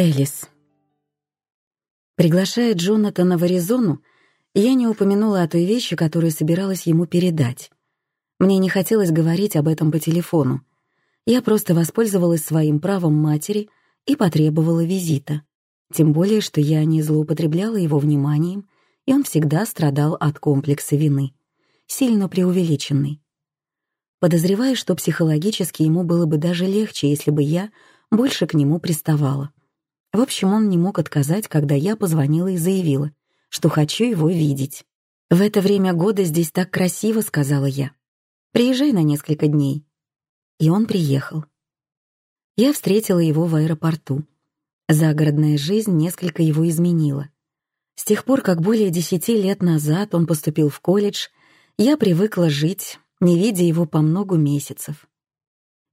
Элис. Приглашая Джонатана в Аризону, я не упомянула о той вещи, которую собиралась ему передать. Мне не хотелось говорить об этом по телефону. Я просто воспользовалась своим правом матери и потребовала визита. Тем более, что я не злоупотребляла его вниманием, и он всегда страдал от комплекса вины, сильно преувеличенный. Подозреваю, что психологически ему было бы даже легче, если бы я больше к нему приставала. В общем, он не мог отказать, когда я позвонила и заявила, что хочу его видеть. «В это время года здесь так красиво», — сказала я. «Приезжай на несколько дней». И он приехал. Я встретила его в аэропорту. Загородная жизнь несколько его изменила. С тех пор, как более десяти лет назад он поступил в колледж, я привыкла жить, не видя его по многу месяцев.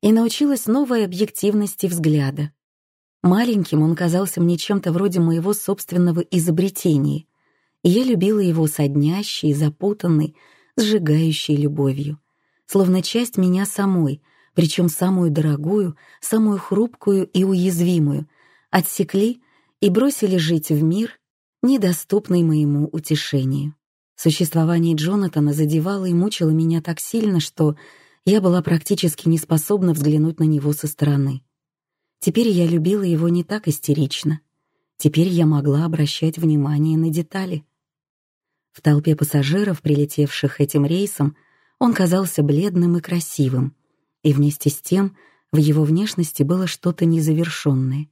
И научилась новой объективности взгляда. Маленьким он казался мне чем-то вроде моего собственного изобретения, и я любила его соднящей, запутанной, сжигающей любовью, словно часть меня самой, причем самую дорогую, самую хрупкую и уязвимую, отсекли и бросили жить в мир, недоступный моему утешению. Существование Джонатана задевало и мучило меня так сильно, что я была практически не способна взглянуть на него со стороны. Теперь я любила его не так истерично. Теперь я могла обращать внимание на детали. В толпе пассажиров, прилетевших этим рейсом, он казался бледным и красивым, и вместе с тем в его внешности было что-то незавершенное.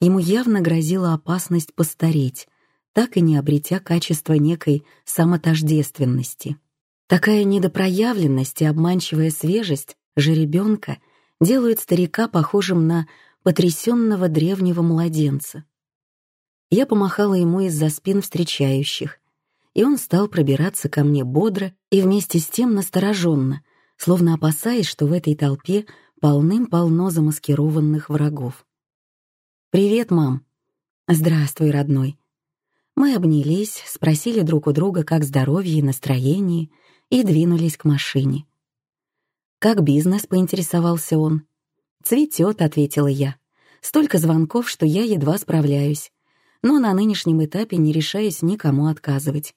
Ему явно грозила опасность постареть, так и не обретя качества некой самотождественности. Такая недопроявленность и обманчивая свежесть жеребенка — делают старика похожим на потрясенного древнего младенца. Я помахала ему из-за спин встречающих, и он стал пробираться ко мне бодро и вместе с тем настороженно, словно опасаясь, что в этой толпе полным-полно замаскированных врагов. «Привет, мам!» «Здравствуй, родной!» Мы обнялись, спросили друг у друга, как здоровье и настроение, и двинулись к машине. «Как бизнес?» — поинтересовался он. «Цветет», — ответила я. «Столько звонков, что я едва справляюсь. Но на нынешнем этапе не решаюсь никому отказывать.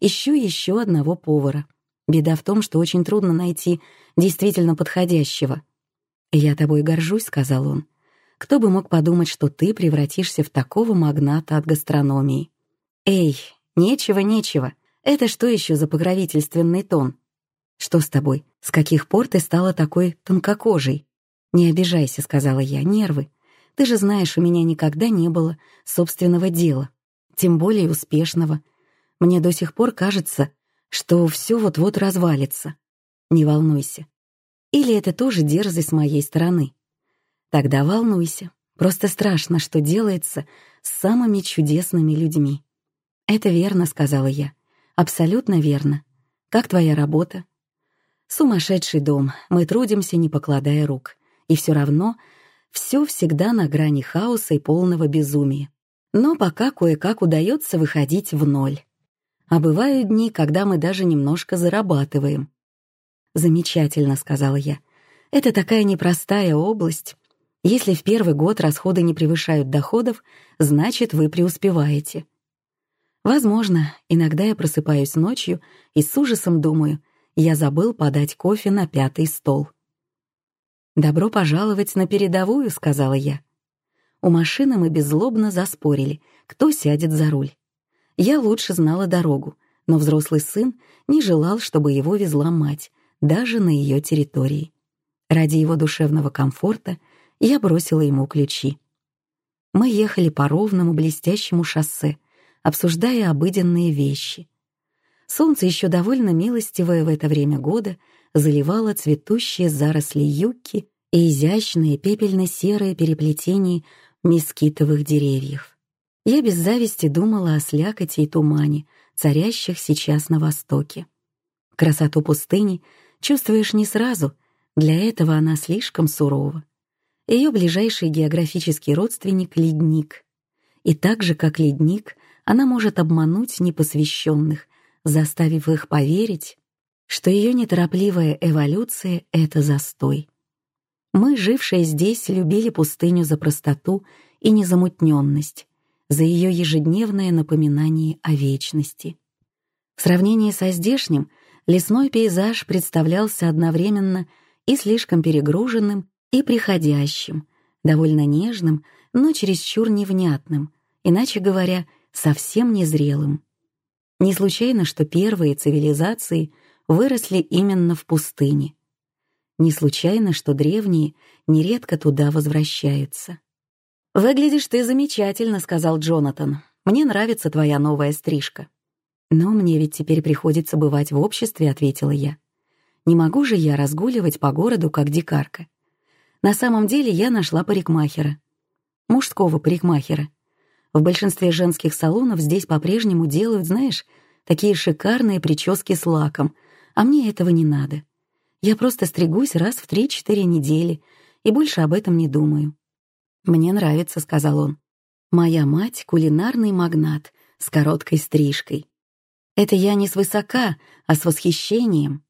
Ищу еще одного повара. Беда в том, что очень трудно найти действительно подходящего». «Я тобой горжусь», — сказал он. «Кто бы мог подумать, что ты превратишься в такого магната от гастрономии?» «Эй, нечего, нечего. Это что еще за покровительственный тон?» «Что с тобой? С каких пор ты стала такой тонкокожей?» «Не обижайся», — сказала я, — «нервы. Ты же знаешь, у меня никогда не было собственного дела, тем более успешного. Мне до сих пор кажется, что все вот-вот развалится. Не волнуйся. Или это тоже дерзость с моей стороны? Тогда волнуйся. Просто страшно, что делается с самыми чудесными людьми. «Это верно», — сказала я. «Абсолютно верно. Как твоя работа?» Сумасшедший дом, мы трудимся, не покладая рук. И все равно все всегда на грани хаоса и полного безумия. Но пока кое-как удается выходить в ноль. А бывают дни, когда мы даже немножко зарабатываем. «Замечательно», — сказала я. «Это такая непростая область. Если в первый год расходы не превышают доходов, значит, вы преуспеваете». Возможно, иногда я просыпаюсь ночью и с ужасом думаю, я забыл подать кофе на пятый стол. «Добро пожаловать на передовую», — сказала я. У машины мы беззлобно заспорили, кто сядет за руль. Я лучше знала дорогу, но взрослый сын не желал, чтобы его везла мать, даже на ее территории. Ради его душевного комфорта я бросила ему ключи. Мы ехали по ровному блестящему шоссе, обсуждая обыденные вещи — Солнце еще довольно милостивое в это время года заливало цветущие заросли юбки и изящные пепельно-серые переплетения мескитовых деревьев. Я без зависти думала о слякоти и тумане, царящих сейчас на востоке. Красоту пустыни чувствуешь не сразу, для этого она слишком сурова. Ее ближайший географический родственник — ледник. И так же, как ледник, она может обмануть непосвященных, заставив их поверить, что ее неторопливая эволюция — это застой. Мы, жившие здесь, любили пустыню за простоту и незамутненность, за ее ежедневное напоминание о вечности. В сравнении со здешним лесной пейзаж представлялся одновременно и слишком перегруженным, и приходящим, довольно нежным, но чересчур невнятным, иначе говоря, совсем незрелым. Не случайно, что первые цивилизации выросли именно в пустыне. Не случайно, что древние нередко туда возвращаются. «Выглядишь ты замечательно», — сказал Джонатан. «Мне нравится твоя новая стрижка». «Но мне ведь теперь приходится бывать в обществе», — ответила я. «Не могу же я разгуливать по городу, как дикарка». На самом деле я нашла парикмахера. Мужского парикмахера. В большинстве женских салонов здесь по-прежнему делают, знаешь, такие шикарные прически с лаком, а мне этого не надо. Я просто стригусь раз в 3-4 недели и больше об этом не думаю. «Мне нравится», — сказал он. «Моя мать — кулинарный магнат с короткой стрижкой. Это я не свысока, а с восхищением».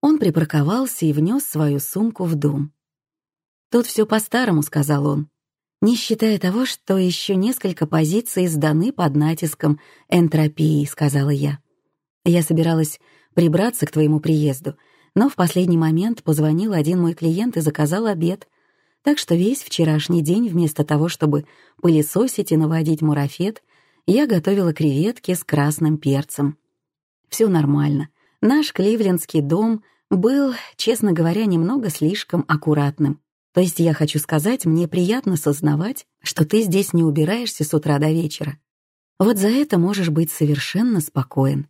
Он припарковался и внес свою сумку в дом. «Тут все по-старому», — сказал он, «не считая того, что еще несколько позиций сданы под натиском энтропии», — сказала я. «Я собиралась прибраться к твоему приезду, но в последний момент позвонил один мой клиент и заказал обед, так что весь вчерашний день вместо того, чтобы пылесосить и наводить мурафет, я готовила креветки с красным перцем. Все нормально. Наш кливлендский дом был, честно говоря, немного слишком аккуратным. То есть я хочу сказать, мне приятно сознавать, что ты здесь не убираешься с утра до вечера. Вот за это можешь быть совершенно спокоен.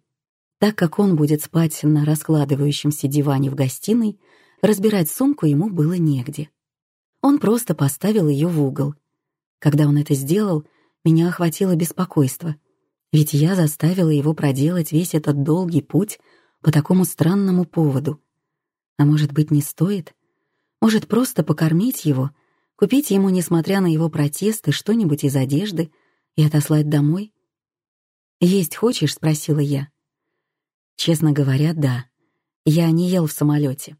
Так как он будет спать на раскладывающемся диване в гостиной, разбирать сумку ему было негде. Он просто поставил ее в угол. Когда он это сделал, меня охватило беспокойство, ведь я заставила его проделать весь этот долгий путь по такому странному поводу. А может быть, не стоит? Может, просто покормить его, купить ему, несмотря на его протесты, что-нибудь из одежды и отослать домой? «Есть хочешь?» — спросила я. Честно говоря, да. Я не ел в самолете.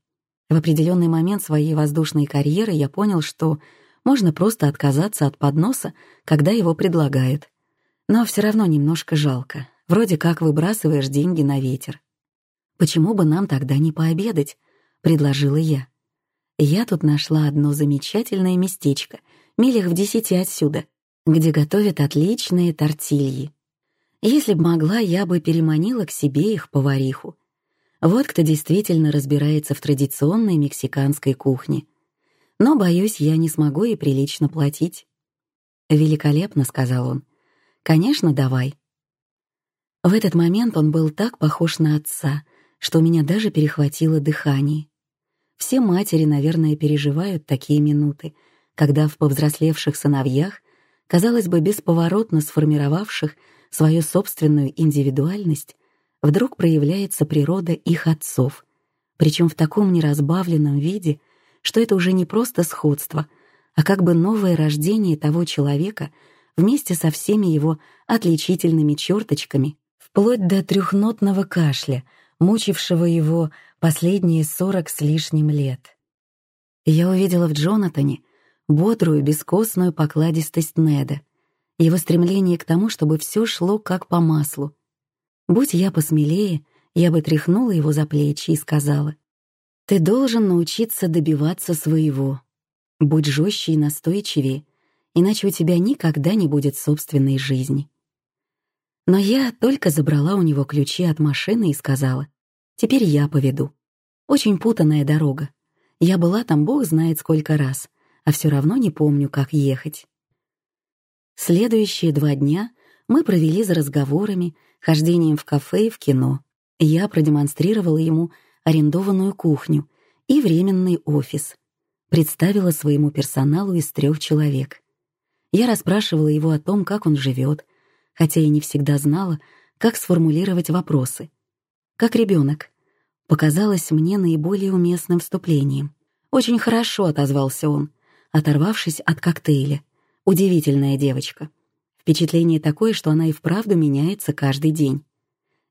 В определенный момент своей воздушной карьеры я понял, что можно просто отказаться от подноса, когда его предлагают. Но все равно немножко жалко. Вроде как выбрасываешь деньги на ветер. «Почему бы нам тогда не пообедать?» — предложила я. Я тут нашла одно замечательное местечко, милях в десяти отсюда, где готовят отличные тортильи. Если б могла, я бы переманила к себе их повариху. Вот кто действительно разбирается в традиционной мексиканской кухне. Но, боюсь, я не смогу и прилично платить. «Великолепно», — сказал он. «Конечно, давай». В этот момент он был так похож на отца, что у меня даже перехватило дыхание. Все матери, наверное, переживают такие минуты, когда в повзрослевших сыновьях, казалось бы, бесповоротно сформировавших свою собственную индивидуальность, вдруг проявляется природа их отцов, причем в таком неразбавленном виде, что это уже не просто сходство, а как бы новое рождение того человека вместе со всеми его отличительными черточками, вплоть до трехнотного кашля, мучившего его последние сорок с лишним лет. Я увидела в Джонатане бодрую, бескостную покладистость Неда, его стремление к тому, чтобы все шло как по маслу. Будь я посмелее, я бы тряхнула его за плечи и сказала, «Ты должен научиться добиваться своего. Будь жестче и настойчивее, иначе у тебя никогда не будет собственной жизни». Но я только забрала у него ключи от машины и сказала, Теперь я поведу. Очень путанная дорога. Я была там бог знает сколько раз, а все равно не помню, как ехать. Следующие два дня мы провели за разговорами, хождением в кафе и в кино. Я продемонстрировала ему арендованную кухню и временный офис. Представила своему персоналу из трех человек. Я расспрашивала его о том, как он живет, хотя и не всегда знала, как сформулировать вопросы как ребенок, показалось мне наиболее уместным вступлением. «Очень хорошо», — отозвался он, оторвавшись от коктейля. «Удивительная девочка. Впечатление такое, что она и вправду меняется каждый день.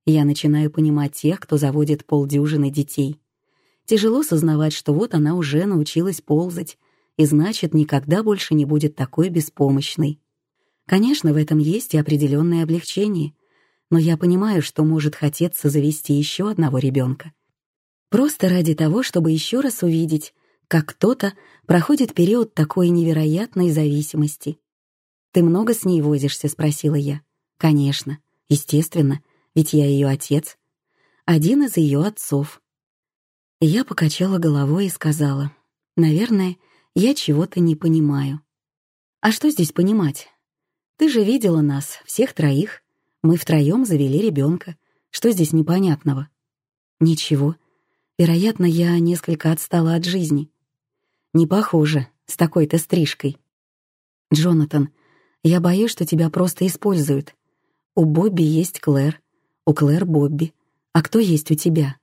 Я начинаю понимать тех, кто заводит полдюжины детей. Тяжело сознавать, что вот она уже научилась ползать, и значит, никогда больше не будет такой беспомощной. Конечно, в этом есть и определенное облегчение, но я понимаю, что может хотеться завести еще одного ребенка. Просто ради того, чтобы еще раз увидеть, как кто-то проходит период такой невероятной зависимости. «Ты много с ней возишься?» — спросила я. «Конечно, естественно, ведь я ее отец. Один из ее отцов». Я покачала головой и сказала, «Наверное, я чего-то не понимаю». «А что здесь понимать? Ты же видела нас, всех троих. Мы втроем завели ребенка. Что здесь непонятного?» «Ничего. Вероятно, я несколько отстала от жизни. Не похоже, с такой-то стрижкой. Джонатан, я боюсь, что тебя просто используют. У Бобби есть Клэр, у Клэр Бобби. А кто есть у тебя?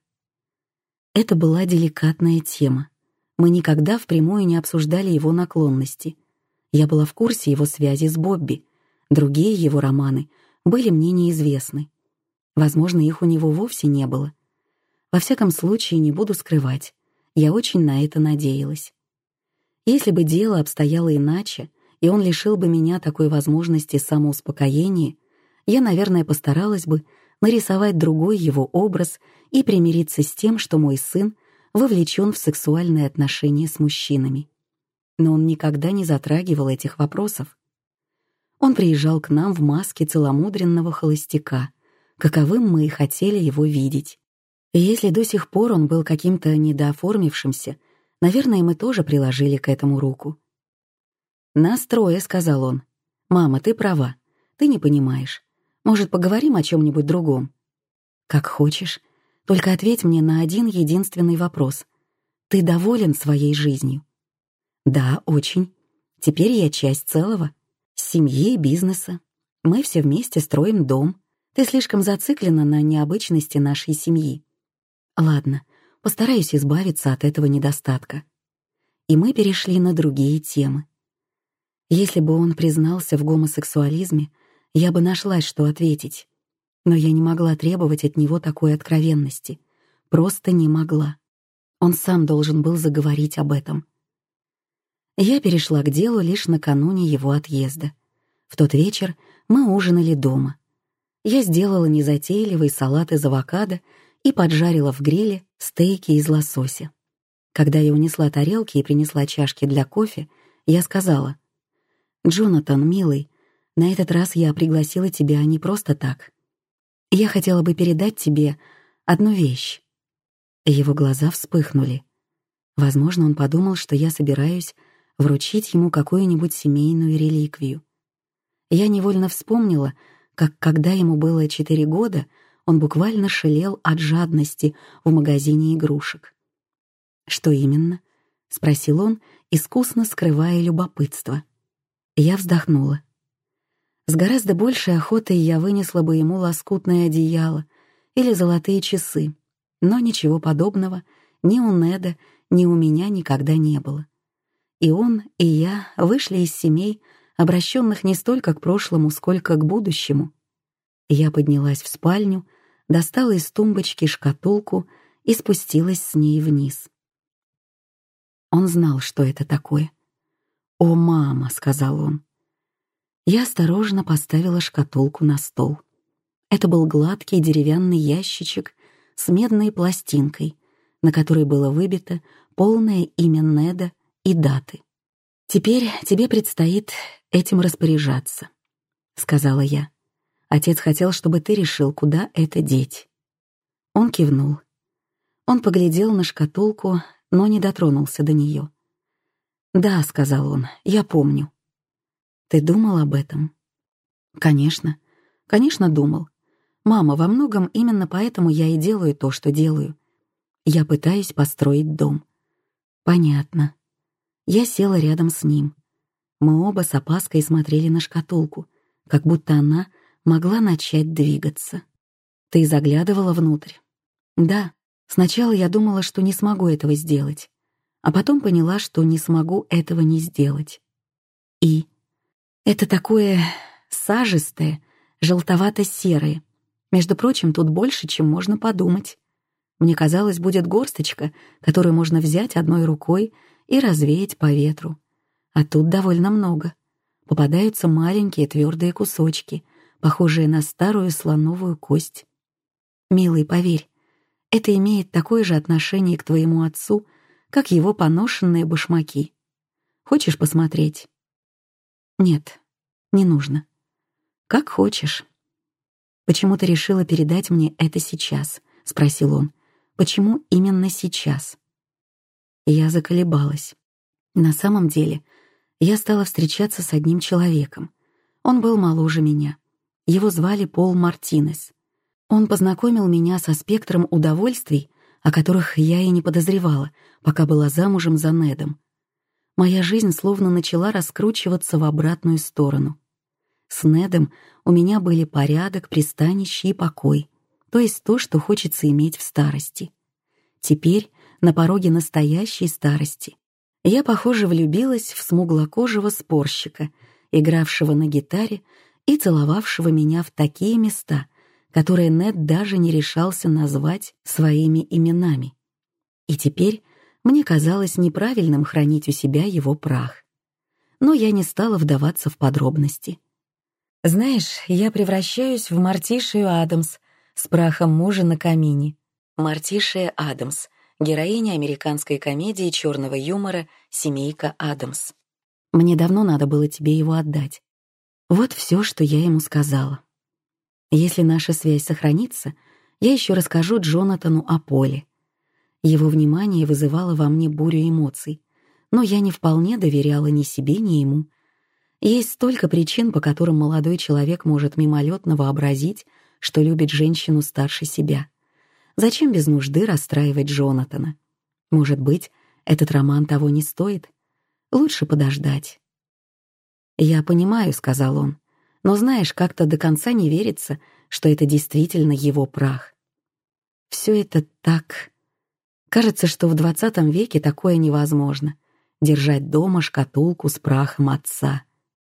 Это была деликатная тема. Мы никогда впрямую не обсуждали его наклонности. Я была в курсе его связи с Бобби. Другие его романы были мне неизвестны. Возможно, их у него вовсе не было. Во всяком случае, не буду скрывать. Я очень на это надеялась. Если бы дело обстояло иначе, и он лишил бы меня такой возможности самоуспокоения, я, наверное, постаралась бы нарисовать другой его образ и примириться с тем, что мой сын вовлечен в сексуальные отношения с мужчинами. Но он никогда не затрагивал этих вопросов. Он приезжал к нам в маске целомудренного холостяка, каковым мы и хотели его видеть. И если до сих пор он был каким-то недооформившимся, Наверное, мы тоже приложили к этому руку. «Нас трое», — сказал он. «Мама, ты права. Ты не понимаешь. Может, поговорим о чем-нибудь другом?» «Как хочешь. Только ответь мне на один единственный вопрос. Ты доволен своей жизнью?» «Да, очень. Теперь я часть целого. Семьи и бизнеса. Мы все вместе строим дом. Ты слишком зациклена на необычности нашей семьи. Ладно, постараюсь избавиться от этого недостатка. И мы перешли на другие темы. Если бы он признался в гомосексуализме, я бы нашлась, что ответить. Но я не могла требовать от него такой откровенности. Просто не могла. Он сам должен был заговорить об этом. Я перешла к делу лишь накануне его отъезда. В тот вечер мы ужинали дома. Я сделала незатейливый салат из авокадо и поджарила в гриле стейки из лосося. Когда я унесла тарелки и принесла чашки для кофе, я сказала, «Джонатан, милый, на этот раз я пригласила тебя не просто так. Я хотела бы передать тебе одну вещь». Его глаза вспыхнули. Возможно, он подумал, что я собираюсь вручить ему какую-нибудь семейную реликвию. Я невольно вспомнила, как когда ему было четыре года, он буквально шалел от жадности в магазине игрушек. «Что именно?» — спросил он, искусно скрывая любопытство. Я вздохнула. С гораздо большей охотой я вынесла бы ему лоскутное одеяло или золотые часы, но ничего подобного ни у Неда, ни у меня никогда не было. И он, и я вышли из семей, обращенных не столько к прошлому, сколько к будущему. Я поднялась в спальню, достала из тумбочки шкатулку и спустилась с ней вниз. Он знал, что это такое. «О, мама!» — сказал он. Я осторожно поставила шкатулку на стол. Это был гладкий деревянный ящичек с медной пластинкой, на которой было выбито полное имя Неда и даты. «Теперь тебе предстоит этим распоряжаться», — сказала я. Отец хотел, чтобы ты решил, куда это деть. Он кивнул. Он поглядел на шкатулку, но не дотронулся до нее. «Да», — сказал он, — «я помню». «Ты думал об этом?» «Конечно, конечно думал. Мама, во многом именно поэтому я и делаю то, что делаю. Я пытаюсь построить дом». «Понятно». Я села рядом с ним. Мы оба с опаской смотрели на шкатулку, как будто она могла начать двигаться. Ты заглядывала внутрь? Да. Сначала я думала, что не смогу этого сделать, а потом поняла, что не смогу этого не сделать. И это такое сажистое, желтовато-серое. Между прочим, тут больше, чем можно подумать. Мне казалось, будет горсточка, которую можно взять одной рукой и развеять по ветру. А тут довольно много. Попадаются маленькие твердые кусочки, похожие на старую слоновую кость. Милый, поверь, это имеет такое же отношение к твоему отцу, как его поношенные башмаки. Хочешь посмотреть? Нет, не нужно. Как хочешь. Почему ты решила передать мне это сейчас? Спросил он. Почему именно сейчас? Я заколебалась. На самом деле, я стала встречаться с одним человеком. Он был моложе меня. Его звали Пол Мартинес. Он познакомил меня со спектром удовольствий, о которых я и не подозревала, пока была замужем за Недом. Моя жизнь словно начала раскручиваться в обратную сторону. С Недом у меня были порядок, пристанище и покой, то есть то, что хочется иметь в старости. Теперь, на пороге настоящей старости, я, похоже, влюбилась в смуглокожего спорщика, игравшего на гитаре и целовавшего меня в такие места, которые Нед даже не решался назвать своими именами. И теперь мне казалось неправильным хранить у себя его прах. Но я не стала вдаваться в подробности. Знаешь, я превращаюсь в Мартишию Адамс с прахом мужа на камине. Мартишия Адамс, героиня американской комедии черного юмора «Семейка Адамс». Мне давно надо было тебе его отдать. Вот все, что я ему сказала. Если наша связь сохранится, я еще расскажу Джонатану о Поле. Его внимание вызывало во мне бурю эмоций, но я не вполне доверяла ни себе, ни ему. Есть столько причин, по которым молодой человек может мимолетно вообразить, что любит женщину старше себя. Зачем без нужды расстраивать Джонатана? Может быть, этот роман того не стоит? Лучше подождать. «Я понимаю», — сказал он, но знаешь, как-то до конца не верится, что это действительно его прах. Все это так... Кажется, что в двадцатом веке такое невозможно — держать дома шкатулку с прахом отца.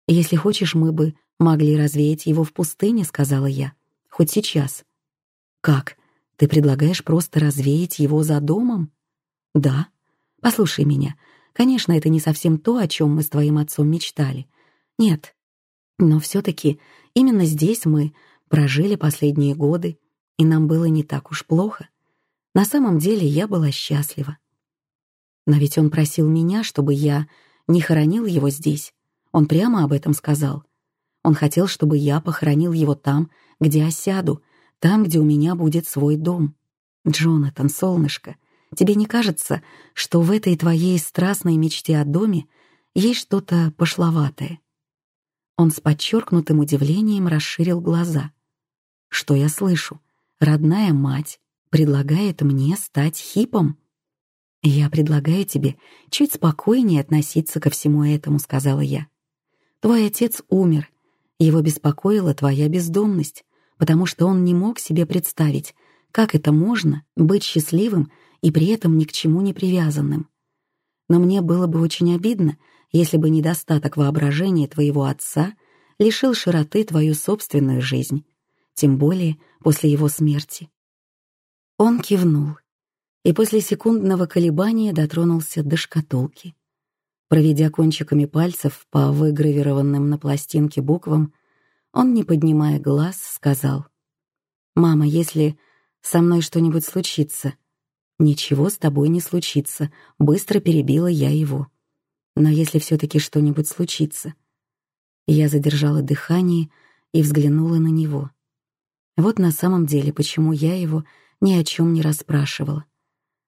«Если хочешь, мы бы могли развеять его в пустыне», — сказала я. «Хоть сейчас». «Как? Ты предлагаешь просто развеять его за домом?» «Да. Послушай меня. Конечно, это не совсем то, о чем мы с твоим отцом мечтали. Нет, но все-таки именно здесь мы прожили последние годы, и нам было не так уж плохо. На самом деле я была счастлива. Но ведь он просил меня, чтобы я не хоронил его здесь. Он прямо об этом сказал. Он хотел, чтобы я похоронил его там, где осяду, там, где у меня будет свой дом. Джонатан, солнышко, тебе не кажется, что в этой твоей страстной мечте о доме есть что-то пошловатое? Он с подчеркнутым удивлением расширил глаза. «Что я слышу? Родная мать предлагает мне стать хипом?» «Я предлагаю тебе чуть спокойнее относиться ко всему этому», — сказала я. «Твой отец умер. Его беспокоила твоя бездомность, потому что он не мог себе представить, как это можно быть счастливым и при этом ни к чему не привязанным. Но мне было бы очень обидно, если бы недостаток воображения твоего отца лишил широты твою собственную жизнь, тем более после его смерти. Он кивнул и после секундного колебания дотронулся до шкатулки. Проведя кончиками пальцев по выгравированным на пластинке буквам, он, не поднимая глаз, сказал, «Мама, если со мной что-нибудь случится...» «Ничего с тобой не случится», — быстро перебила я его. Но если все-таки что-нибудь случится... Я задержала дыхание и взглянула на него. Вот на самом деле, почему я его ни о чем не расспрашивала.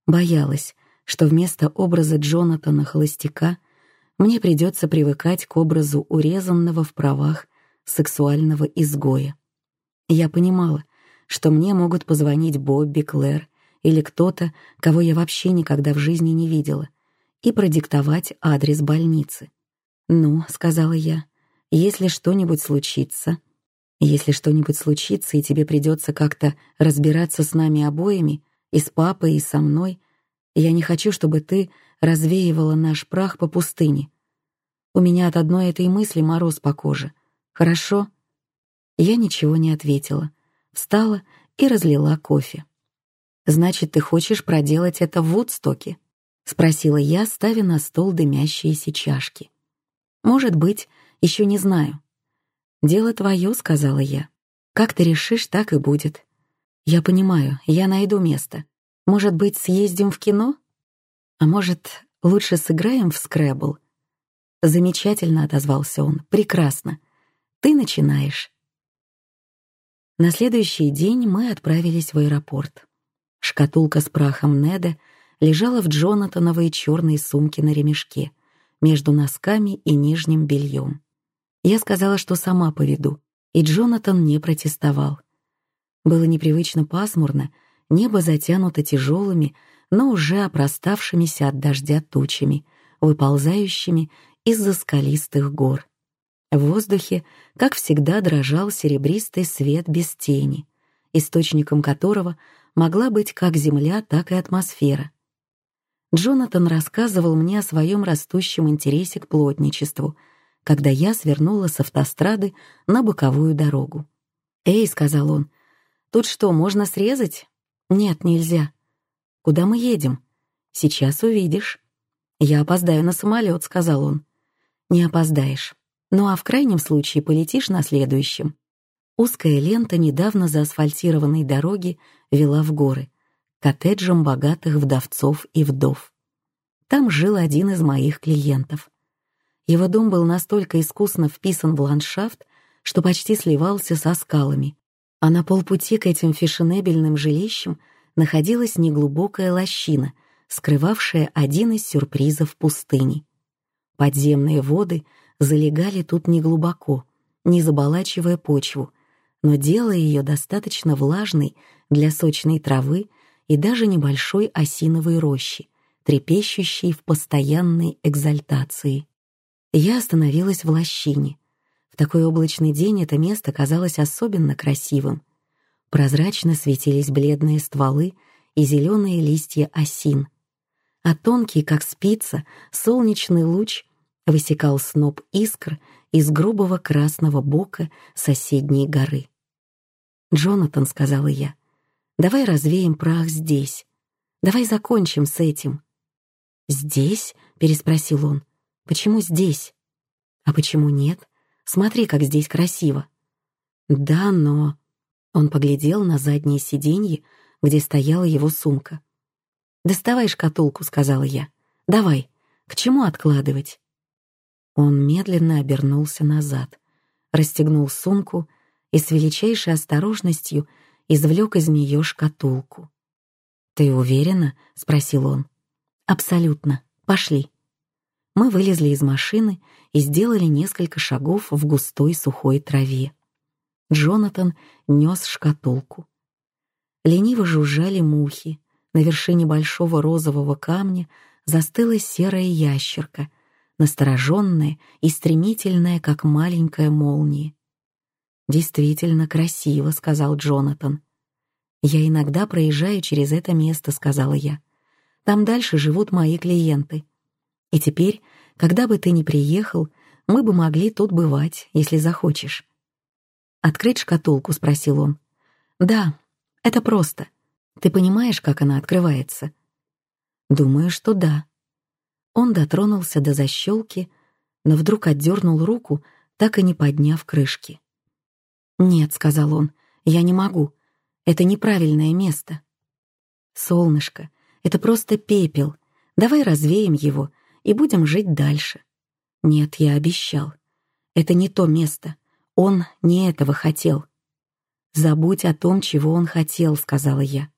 Боялась, что вместо образа Джонатана Холостяка мне придется привыкать к образу урезанного в правах сексуального изгоя. Я понимала, что мне могут позвонить Бобби, Клэр или кто-то, кого я вообще никогда в жизни не видела — и продиктовать адрес больницы. «Ну», — сказала я, — «если что-нибудь случится...» «Если что-нибудь случится, и тебе придется как-то разбираться с нами обоими, и с папой, и со мной, я не хочу, чтобы ты развеивала наш прах по пустыне. У меня от одной этой мысли мороз по коже. Хорошо?» Я ничего не ответила, встала и разлила кофе. «Значит, ты хочешь проделать это в Вудстоке?» — спросила я, ставя на стол дымящиеся чашки. «Может быть, еще не знаю». «Дело твое», — сказала я. «Как ты решишь, так и будет». «Я понимаю, я найду место. Может быть, съездим в кино? А может, лучше сыграем в скрэбл?» Замечательно отозвался он. «Прекрасно. Ты начинаешь». На следующий день мы отправились в аэропорт. Шкатулка с прахом Неда лежала в Джонатановой черной сумке на ремешке, между носками и нижним бельем. Я сказала, что сама поведу, и Джонатан не протестовал. Было непривычно пасмурно, небо затянуто тяжелыми, но уже опроставшимися от дождя тучами, выползающими из-за скалистых гор. В воздухе, как всегда, дрожал серебристый свет без тени, источником которого могла быть как земля, так и атмосфера. Джонатан рассказывал мне о своем растущем интересе к плотничеству, когда я свернула с автострады на боковую дорогу. «Эй», — сказал он, — «тут что, можно срезать?» «Нет, нельзя». «Куда мы едем?» «Сейчас увидишь». «Я опоздаю на самолет», — сказал он. «Не опоздаешь. Ну а в крайнем случае полетишь на следующем». Узкая лента недавно заасфальтированной дороги вела в горы, коттеджам богатых вдовцов и вдов. Там жил один из моих клиентов. Его дом был настолько искусно вписан в ландшафт, что почти сливался со скалами, а на полпути к этим фешенебельным жилищам находилась неглубокая лощина, скрывавшая один из сюрпризов пустыни. Подземные воды залегали тут неглубоко, не заболачивая почву, но делая ее достаточно влажной для сочной травы и даже небольшой осиновой рощи, трепещущей в постоянной экзальтации. Я остановилась в лощине. В такой облачный день это место казалось особенно красивым. Прозрачно светились бледные стволы и зеленые листья осин. А тонкий, как спица, солнечный луч высекал сноп искр из грубого красного бока соседней горы. «Джонатан», — сказала я, — «давай развеем прах здесь. Давай закончим с этим». «Здесь?» — переспросил он. «Почему здесь?» «А почему нет? Смотри, как здесь красиво». «Да, но...» Он поглядел на заднее сиденье, где стояла его сумка. «Доставай шкатулку», — сказала я. «Давай. К чему откладывать?» Он медленно обернулся назад, расстегнул сумку и с величайшей осторожностью извлек из нее шкатулку. «Ты уверена?» — спросил он. «Абсолютно. Пошли». Мы вылезли из машины и сделали несколько шагов в густой сухой траве. Джонатан нес шкатулку. Лениво жужжали мухи. На вершине большого розового камня застыла серая ящерка, настороженная и стремительная, как маленькая молния. «Действительно красиво», — сказал Джонатан. «Я иногда проезжаю через это место», — сказала я. «Там дальше живут мои клиенты. И теперь, когда бы ты ни приехал, мы бы могли тут бывать, если захочешь. «Открыть шкатулку?» — спросил он. «Да, это просто. Ты понимаешь, как она открывается?» «Думаю, что да». Он дотронулся до защелки, но вдруг отдернул руку, так и не подняв крышки. «Нет», — сказал он, — «я не могу. Это неправильное место». «Солнышко, это просто пепел. Давай развеем его и будем жить дальше». «Нет, я обещал. Это не то место. Он не этого хотел. «Забудь о том, чего он хотел», — сказала я.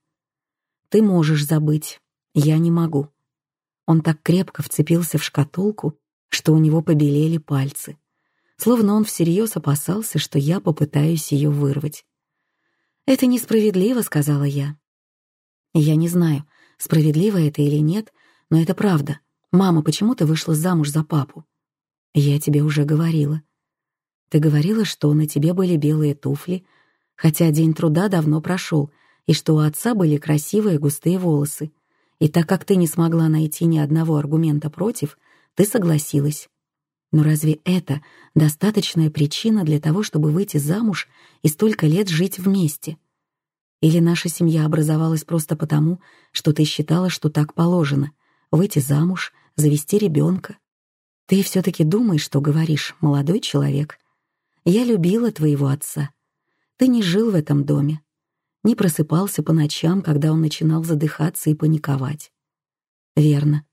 «Ты можешь забыть, я не могу». Он так крепко вцепился в шкатулку, что у него побелели пальцы, словно он всерьез опасался, что я попытаюсь ее вырвать. «Это несправедливо», — сказала я. «Я не знаю, справедливо это или нет, но это правда. Мама, почему ты вышла замуж за папу?» «Я тебе уже говорила. Ты говорила, что на тебе были белые туфли, хотя день труда давно прошел, и что у отца были красивые густые волосы. И так как ты не смогла найти ни одного аргумента против, ты согласилась. Но разве это достаточная причина для того, чтобы выйти замуж и столько лет жить вместе? Или наша семья образовалась просто потому, что ты считала, что так положено, выйти замуж, завести ребенка. Ты все-таки думаешь, что говоришь, молодой человек. Я любила твоего отца. Ты не жил в этом доме, не просыпался по ночам, когда он начинал задыхаться и паниковать. Верно.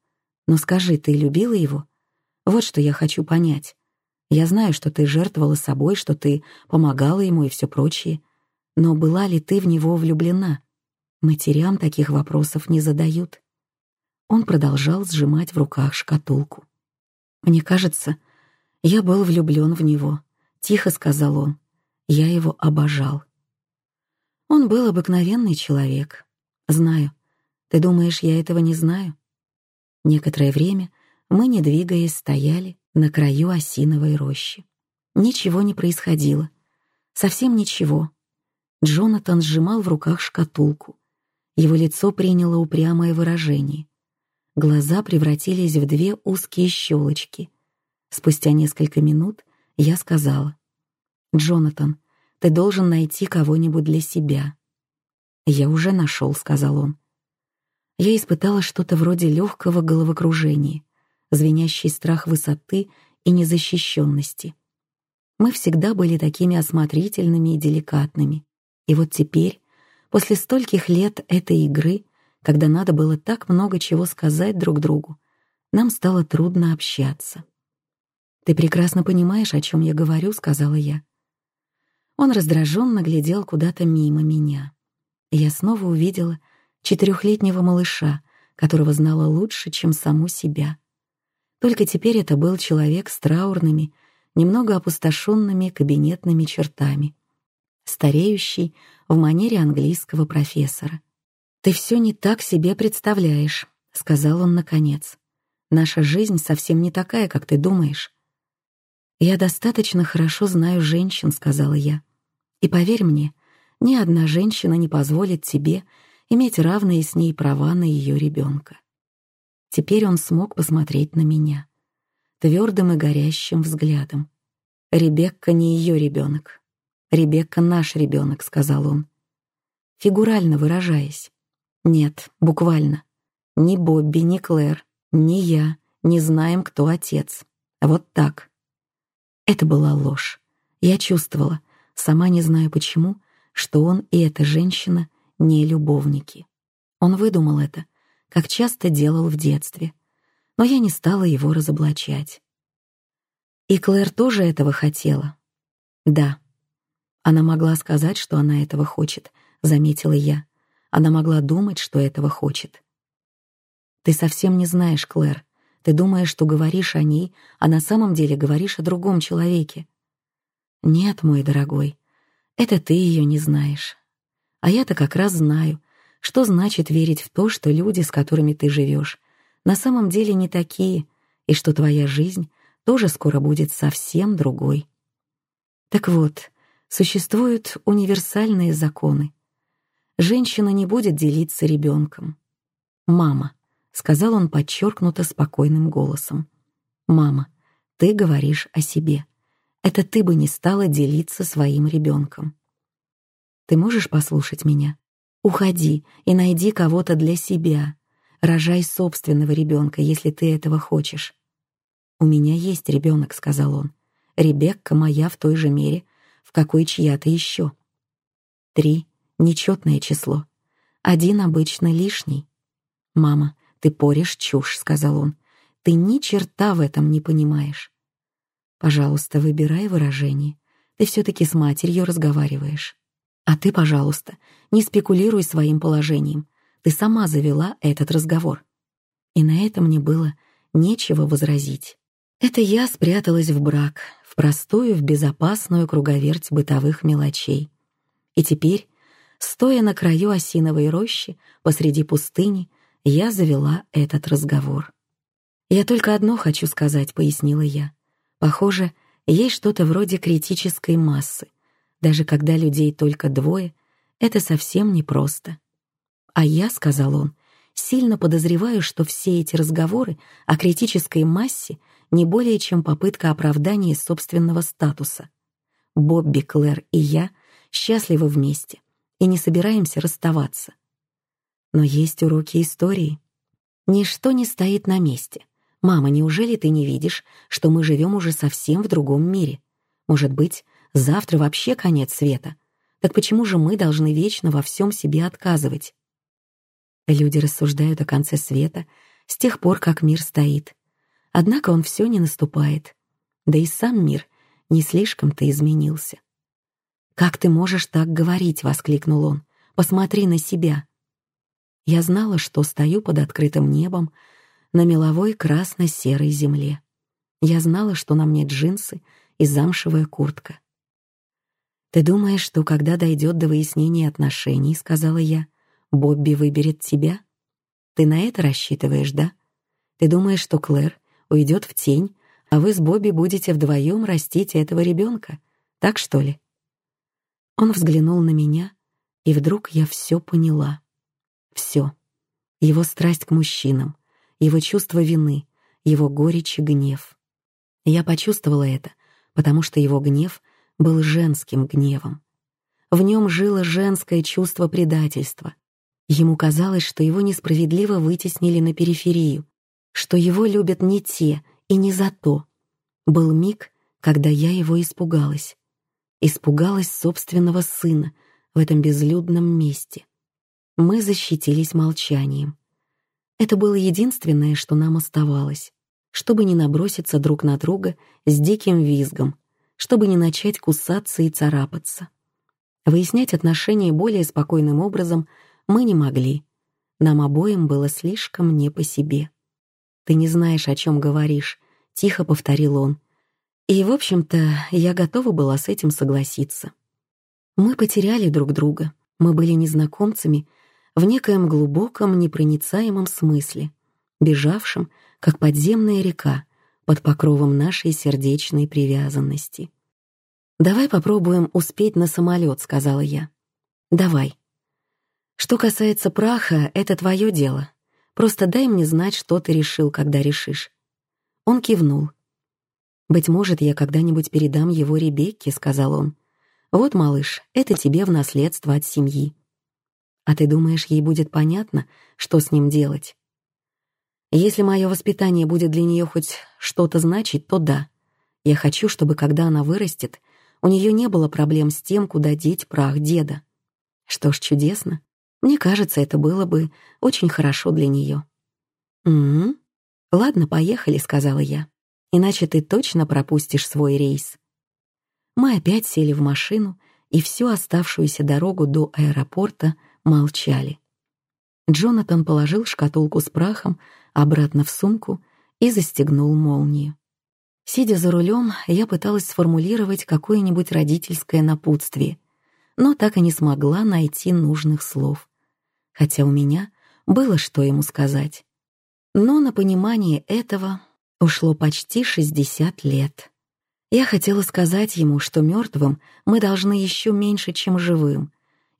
Но скажи, ты любила его? Вот что я хочу понять. Я знаю, что ты жертвовала собой, что ты помогала ему и все прочее. Но была ли ты в него влюблена? Матерям таких вопросов не задают. Он продолжал сжимать в руках шкатулку. «Мне кажется, я был влюблен в него», — тихо сказал он. «Я его обожал». Он был обыкновенный человек. Знаю. Ты думаешь, я этого не знаю? Некоторое время мы, не двигаясь, стояли на краю осиновой рощи. Ничего не происходило. Совсем ничего. Джонатан сжимал в руках шкатулку. Его лицо приняло упрямое выражение. Глаза превратились в две узкие щелочки. Спустя несколько минут я сказала, «Джонатан, ты должен найти кого-нибудь для себя». «Я уже нашел», — сказал он. Я испытала что-то вроде легкого головокружения, звенящий страх высоты и незащищенности. Мы всегда были такими осмотрительными и деликатными. И вот теперь После стольких лет этой игры, когда надо было так много чего сказать друг другу, нам стало трудно общаться. «Ты прекрасно понимаешь, о чем я говорю», — сказала я. Он раздраженно глядел куда-то мимо меня. я снова увидела четырехлетнего малыша, которого знала лучше, чем саму себя. Только теперь это был человек с траурными, немного опустошенными кабинетными чертами, стареющий в манере английского профессора. «Ты все не так себе представляешь», — сказал он наконец. «Наша жизнь совсем не такая, как ты думаешь». «Я достаточно хорошо знаю женщин», — сказала я. «И поверь мне, ни одна женщина не позволит тебе иметь равные с ней права на ее ребенка». Теперь он смог посмотреть на меня твердым и горящим взглядом. Ребекка не ее ребенок. «Ребекка наш ребенок», — сказал он. Фигурально выражаясь. Нет, буквально. Ни Бобби, ни Клэр, ни я не знаем, кто отец. Вот так. Это была ложь. Я чувствовала, сама не знаю почему, что он и эта женщина не любовники. Он выдумал это, как часто делал в детстве. Но я не стала его разоблачать. И Клэр тоже этого хотела. Да, она могла сказать, что она этого хочет, заметила я. Она могла думать, что этого хочет. Ты совсем не знаешь, Клэр. Ты думаешь, что говоришь о ней, а на самом деле говоришь о другом человеке. Нет, мой дорогой, это ты ее не знаешь. А я-то как раз знаю, что значит верить в то, что люди, с которыми ты живешь, на самом деле не такие, и что твоя жизнь тоже скоро будет совсем другой. Так вот, Существуют универсальные законы. Женщина не будет делиться ребенком. «Мама», — сказал он подчеркнуто спокойным голосом. «Мама, ты говоришь о себе. Это ты бы не стала делиться своим ребенком. Ты можешь послушать меня? Уходи и найди кого-то для себя. Рожай собственного ребенка, если ты этого хочешь. «У меня есть ребенок», — сказал он. «Ребекка моя в той же мере, в какой чья-то еще. Три — нечетное число. Один обычно лишний. «Мама, ты порешь чушь», — сказал он. «Ты ни черта в этом не понимаешь». «Пожалуйста, выбирай выражение. Ты все-таки с матерью разговариваешь. А ты, пожалуйста, не спекулируй своим положением. Ты сама завела этот разговор». И на это мне было нечего возразить. Это я спряталась в брак, в простую, в безопасную круговерть бытовых мелочей. И теперь, стоя на краю осиновой рощи посреди пустыни, я завела этот разговор. «Я только одно хочу сказать», — пояснила я. «Похоже, есть что-то вроде критической массы. Даже когда людей только двое, это совсем непросто». «А я», — сказал он, — «сильно подозреваю, что все эти разговоры о критической массе — не более чем попытка оправдания собственного статуса. Бобби, Клэр и я счастливы вместе и не собираемся расставаться. Но есть уроки истории. Ничто не стоит на месте. Мама, неужели ты не видишь, что мы живем уже совсем в другом мире? Может быть, завтра вообще конец света? Так почему же мы должны вечно во всем себе отказывать? Люди рассуждают о конце света с тех пор, как мир стоит. Однако он все не наступает. Да и сам мир не слишком-то изменился. «Как ты можешь так говорить?» — воскликнул он. «Посмотри на себя». Я знала, что стою под открытым небом на меловой красно-серой земле. Я знала, что на мне джинсы и замшевая куртка. «Ты думаешь, что когда дойдет до выяснения отношений, — сказала я, — Бобби выберет тебя? Ты на это рассчитываешь, да? Ты думаешь, что Клэр уйдет в тень, а вы с Бобби будете вдвоем растить этого ребенка? Так что ли?» Он взглянул на меня, и вдруг я все поняла. Все. Его страсть к мужчинам, его чувство вины, его горечь и гнев. Я почувствовала это, потому что его гнев был женским гневом. В нем жило женское чувство предательства. Ему казалось, что его несправедливо вытеснили на периферию, что его любят не те и не за то. Был миг, когда я его испугалась. Испугалась собственного сына в этом безлюдном месте. Мы защитились молчанием. Это было единственное, что нам оставалось, чтобы не наброситься друг на друга с диким визгом, чтобы не начать кусаться и царапаться. Выяснять отношения более спокойным образом мы не могли. Нам обоим было слишком не по себе. «Ты не знаешь, о чем говоришь», — тихо повторил он. И, в общем-то, я готова была с этим согласиться. Мы потеряли друг друга, мы были незнакомцами в некоем глубоком, непроницаемом смысле, бежавшим, как подземная река, под покровом нашей сердечной привязанности. «Давай попробуем успеть на самолет», — сказала я. «Давай. Что касается праха, это твое дело. Просто дай мне знать, что ты решил, когда решишь». Он кивнул. «Быть может, я когда-нибудь передам его Ребекке», — сказал он. «Вот, малыш, это тебе в наследство от семьи». «А ты думаешь, ей будет понятно, что с ним делать?» Если мое воспитание будет для нее хоть что-то значить, то да. Я хочу, чтобы, когда она вырастет, у нее не было проблем с тем, куда деть прах деда. Что ж, чудесно. Мне кажется, это было бы очень хорошо для нее. «Угу. Ладно, поехали», — сказала я. «Иначе ты точно пропустишь свой рейс». Мы опять сели в машину и всю оставшуюся дорогу до аэропорта молчали. Джонатан положил шкатулку с прахом обратно в сумку и застегнул молнию. Сидя за рулем, я пыталась сформулировать какое-нибудь родительское напутствие, но так и не смогла найти нужных слов. Хотя у меня было что ему сказать. Но на понимание этого ушло почти 60 лет. Я хотела сказать ему, что мертвым мы должны еще меньше, чем живым,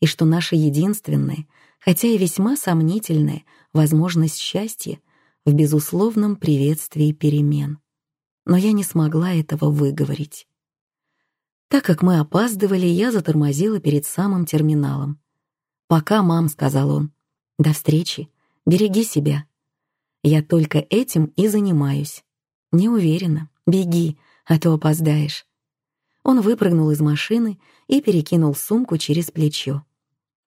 и что наша единственная, хотя и весьма сомнительная, возможность счастья в безусловном приветствии перемен. Но я не смогла этого выговорить. Так как мы опаздывали, я затормозила перед самым терминалом. «Пока, мам», — сказал он. «До встречи. Береги себя». «Я только этим и занимаюсь». «Не уверена. Беги, а то опоздаешь». Он выпрыгнул из машины и перекинул сумку через плечо.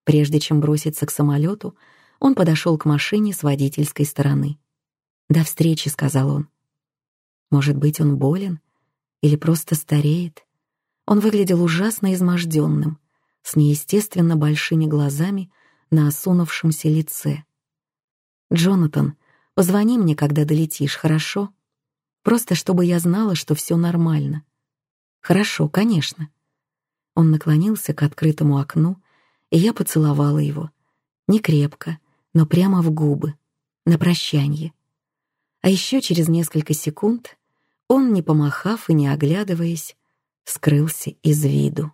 Прежде чем броситься к самолету, он подошел к машине с водительской стороны. «До встречи», — сказал он. Может быть, он болен или просто стареет? Он выглядел ужасно изможденным, с неестественно большими глазами на осунувшемся лице. «Джонатан, позвони мне, когда долетишь, хорошо? Просто чтобы я знала, что все нормально». «Хорошо, конечно». Он наклонился к открытому окну, и я поцеловала его. Не крепко, но прямо в губы, на прощанье. А еще через несколько секунд он, не помахав и не оглядываясь, скрылся из виду.